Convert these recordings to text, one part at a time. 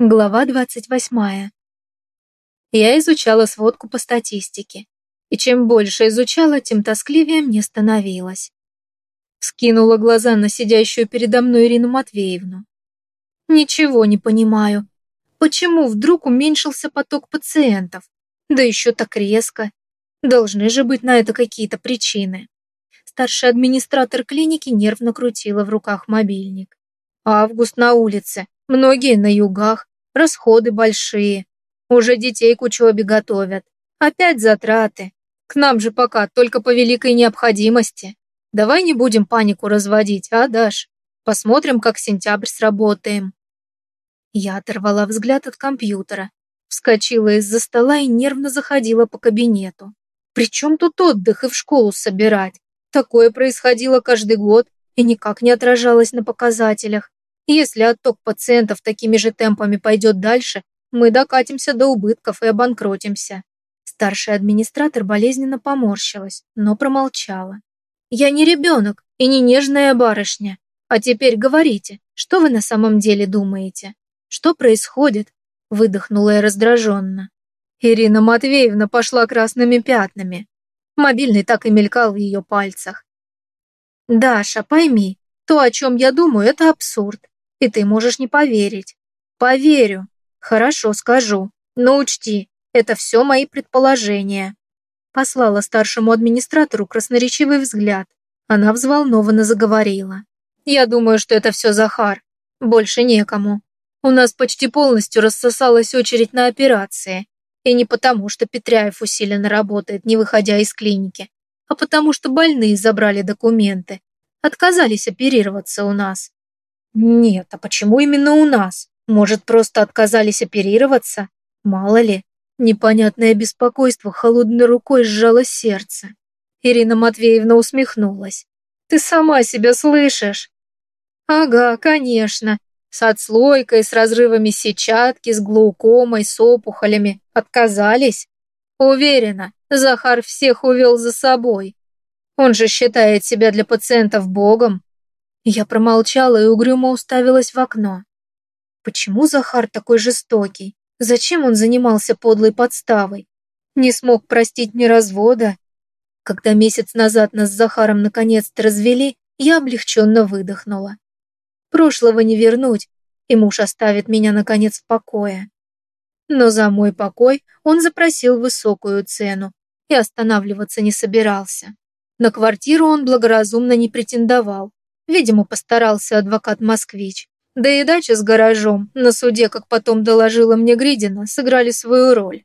Глава 28. Я изучала сводку по статистике, и чем больше изучала, тем тоскливее мне становилось. Скинула глаза на сидящую передо мной Ирину Матвеевну. Ничего не понимаю. Почему вдруг уменьшился поток пациентов? Да еще так резко. Должны же быть на это какие-то причины. Старший администратор клиники нервно крутила в руках мобильник. Август на улице, многие на югах, Расходы большие. Уже детей к учебе готовят. Опять затраты. К нам же пока только по великой необходимости. Давай не будем панику разводить, а, Даш? Посмотрим, как сентябрь сработаем. Я оторвала взгляд от компьютера, вскочила из-за стола и нервно заходила по кабинету. Причем тут отдых и в школу собирать? Такое происходило каждый год и никак не отражалось на показателях. Если отток пациентов такими же темпами пойдет дальше, мы докатимся до убытков и обанкротимся. Старший администратор болезненно поморщилась, но промолчала. «Я не ребенок и не нежная барышня. А теперь говорите, что вы на самом деле думаете? Что происходит?» Выдохнула я раздраженно. Ирина Матвеевна пошла красными пятнами. Мобильный так и мелькал в ее пальцах. «Даша, пойми, то, о чем я думаю, это абсурд. И ты можешь не поверить. Поверю. Хорошо, скажу. Но учти, это все мои предположения. Послала старшему администратору красноречивый взгляд. Она взволнованно заговорила. Я думаю, что это все Захар. Больше некому. У нас почти полностью рассосалась очередь на операции. И не потому, что Петряев усиленно работает, не выходя из клиники, а потому что больные забрали документы. Отказались оперироваться у нас. Нет, а почему именно у нас? Может, просто отказались оперироваться? Мало ли. Непонятное беспокойство холодной рукой сжало сердце. Ирина Матвеевна усмехнулась. «Ты сама себя слышишь?» «Ага, конечно. С отслойкой, с разрывами сетчатки, с глаукомой, с опухолями. Отказались?» «Уверена, Захар всех увел за собой. Он же считает себя для пациентов богом, я промолчала и угрюмо уставилась в окно. Почему Захар такой жестокий? Зачем он занимался подлой подставой? Не смог простить мне развода? Когда месяц назад нас с Захаром наконец-то развели, я облегченно выдохнула. Прошлого не вернуть, и муж оставит меня наконец в покое. Но за мой покой он запросил высокую цену и останавливаться не собирался. На квартиру он благоразумно не претендовал, Видимо, постарался адвокат-москвич. Да и дача с гаражом, на суде, как потом доложила мне Гридина, сыграли свою роль.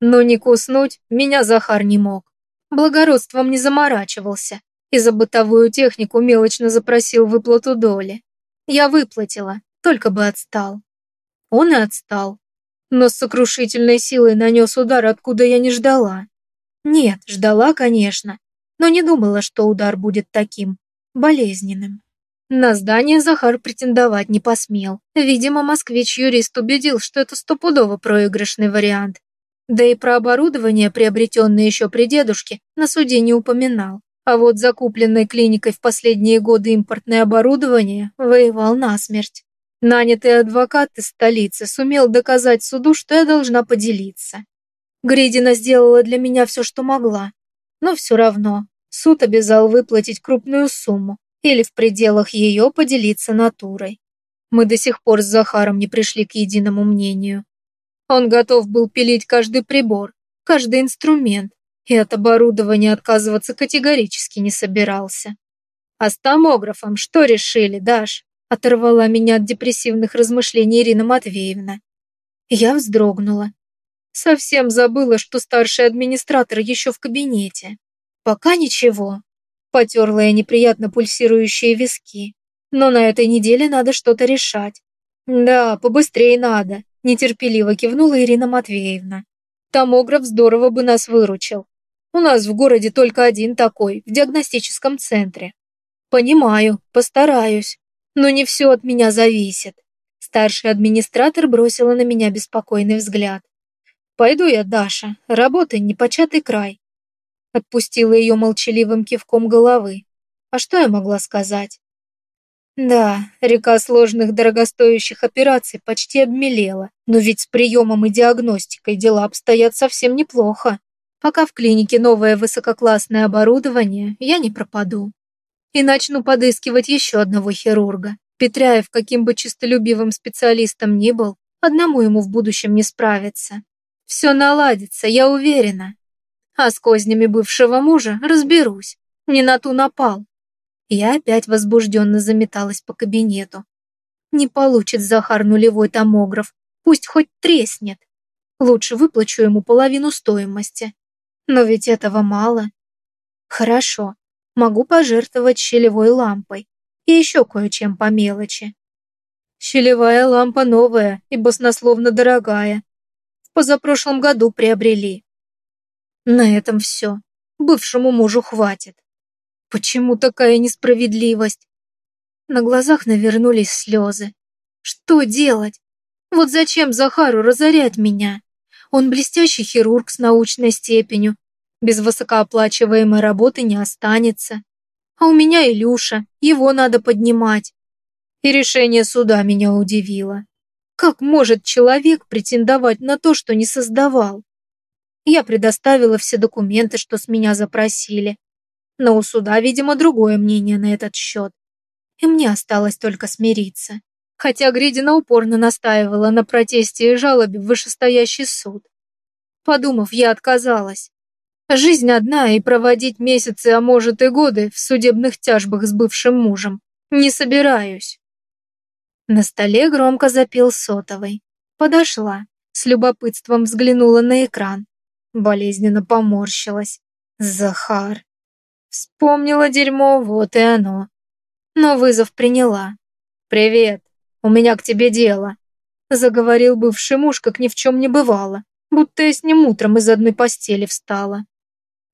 Но не куснуть меня Захар не мог. Благородством не заморачивался и за бытовую технику мелочно запросил выплату доли. Я выплатила, только бы отстал. Он и отстал, но с сокрушительной силой нанес удар, откуда я не ждала. Нет, ждала, конечно, но не думала, что удар будет таким болезненным. На здание Захар претендовать не посмел. Видимо, москвич-юрист убедил, что это стопудово проигрышный вариант. Да и про оборудование, приобретенное еще при дедушке, на суде не упоминал. А вот закупленной клиникой в последние годы импортное оборудование воевал насмерть. Нанятый адвокат из столицы сумел доказать суду, что я должна поделиться. Гридина сделала для меня все, что могла. Но все равно Суд обязал выплатить крупную сумму или в пределах ее поделиться натурой. Мы до сих пор с Захаром не пришли к единому мнению. Он готов был пилить каждый прибор, каждый инструмент, и от оборудования отказываться категорически не собирался. А с томографом что решили, Даш? Оторвала меня от депрессивных размышлений Ирина Матвеевна. Я вздрогнула. Совсем забыла, что старший администратор еще в кабинете. Пока ничего. Потерла я неприятно пульсирующие виски. Но на этой неделе надо что-то решать. Да, побыстрее надо, нетерпеливо кивнула Ирина Матвеевна. Томограф здорово бы нас выручил. У нас в городе только один такой, в диагностическом центре. Понимаю, постараюсь. Но не все от меня зависит. Старший администратор бросила на меня беспокойный взгляд. Пойду я, Даша, работай непочатый край. Отпустила ее молчаливым кивком головы. А что я могла сказать? Да, река сложных дорогостоящих операций почти обмелела, но ведь с приемом и диагностикой дела обстоят совсем неплохо. Пока в клинике новое высококлассное оборудование, я не пропаду. И начну подыскивать еще одного хирурга. Петряев, каким бы чистолюбивым специалистом ни был, одному ему в будущем не справиться. Все наладится, я уверена. А с кознями бывшего мужа разберусь. Не на ту напал. Я опять возбужденно заметалась по кабинету. Не получит Захар нулевой томограф, пусть хоть треснет. Лучше выплачу ему половину стоимости. Но ведь этого мало. Хорошо, могу пожертвовать щелевой лампой и еще кое-чем по мелочи. Щелевая лампа новая и баснословно дорогая. В позапрошлом году приобрели. На этом все. Бывшему мужу хватит. Почему такая несправедливость? На глазах навернулись слезы. Что делать? Вот зачем Захару разорять меня? Он блестящий хирург с научной степенью. Без высокооплачиваемой работы не останется. А у меня Илюша, его надо поднимать. И решение суда меня удивило. Как может человек претендовать на то, что не создавал? Я предоставила все документы, что с меня запросили. Но у суда, видимо, другое мнение на этот счет. И мне осталось только смириться. Хотя Гридина упорно настаивала на протесте и жалобе в вышестоящий суд. Подумав, я отказалась. Жизнь одна, и проводить месяцы, а может и годы в судебных тяжбах с бывшим мужем не собираюсь. На столе громко запел сотовый. Подошла, с любопытством взглянула на экран. Болезненно поморщилась. Захар. Вспомнила дерьмо, вот и оно. Но вызов приняла. «Привет, у меня к тебе дело», заговорил бывший муж, как ни в чем не бывало, будто я с ним утром из одной постели встала.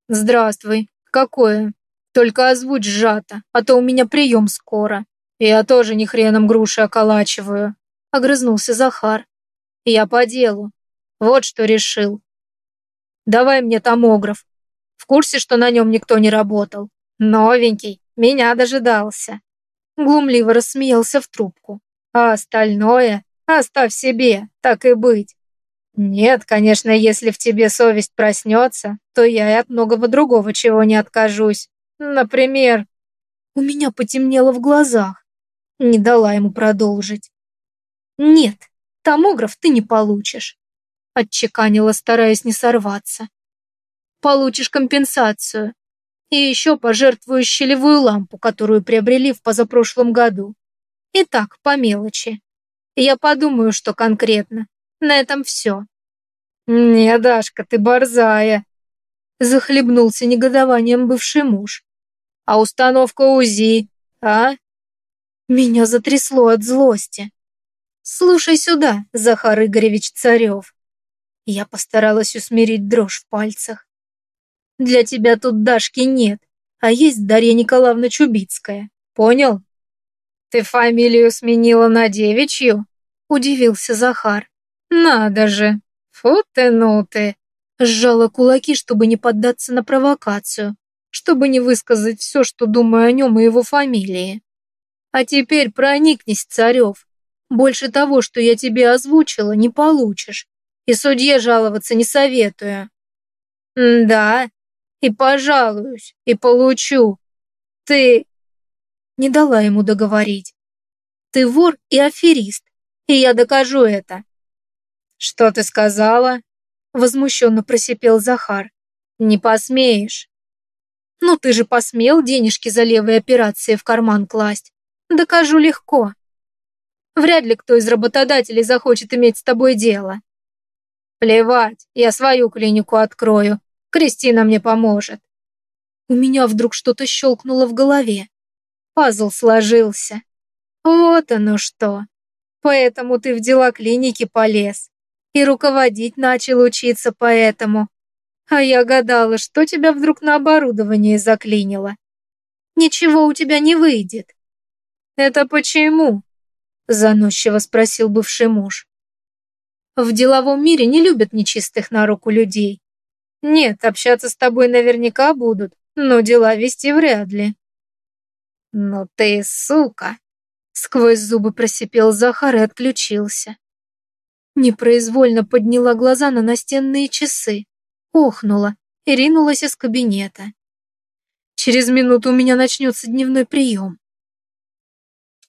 «Здравствуй. Какое? Только озвучь сжато, а то у меня прием скоро. Я тоже не хреном груши околачиваю», — огрызнулся Захар. «Я по делу. Вот что решил. Давай мне томограф. В курсе, что на нем никто не работал. Новенький, меня дожидался». Глумливо рассмеялся в трубку. «А остальное оставь себе, так и быть. Нет, конечно, если в тебе совесть проснется, то я и от многого другого чего не откажусь. Например, у меня потемнело в глазах. Не дала ему продолжить. Нет, томограф ты не получишь. Отчеканила, стараясь не сорваться. Получишь компенсацию. И еще пожертвую щелевую лампу, которую приобрели в позапрошлом году. И так, по мелочи. Я подумаю, что конкретно. На этом все. «Не, Дашка, ты борзая!» Захлебнулся негодованием бывший муж. «А установка УЗИ, а?» Меня затрясло от злости. «Слушай сюда, Захар Игоревич Царев». Я постаралась усмирить дрожь в пальцах. «Для тебя тут Дашки нет, а есть Дарья Николаевна Чубицкая. Понял?» «Ты фамилию сменила на девичью?» – удивился Захар. «Надо же! Фу ты, ну ты!» Сжала кулаки, чтобы не поддаться на провокацию, чтобы не высказать все, что думаю о нем и его фамилии. «А теперь проникнись, Царев. Больше того, что я тебе озвучила, не получишь. И судье жаловаться не советую». «Да, и пожалуюсь, и получу. Ты...» Не дала ему договорить. «Ты вор и аферист, и я докажу это». «Что ты сказала?» Возмущенно просипел Захар. «Не посмеешь». «Ну ты же посмел денежки за левые операции в карман класть. Докажу легко. Вряд ли кто из работодателей захочет иметь с тобой дело». «Плевать, я свою клинику открою. Кристина мне поможет». У меня вдруг что-то щелкнуло в голове. Пазл сложился. Вот оно что. Поэтому ты в дела клиники полез. И руководить начал учиться поэтому. А я гадала, что тебя вдруг на оборудование заклинило. Ничего у тебя не выйдет. Это почему? Заносчиво спросил бывший муж. В деловом мире не любят нечистых на руку людей. Нет, общаться с тобой наверняка будут, но дела вести вряд ли. Ну ты сука, Сквозь зубы просипел Захар и отключился. Непроизвольно подняла глаза на настенные часы, охнула и ринулась из кабинета. Через минуту у меня начнется дневной прием.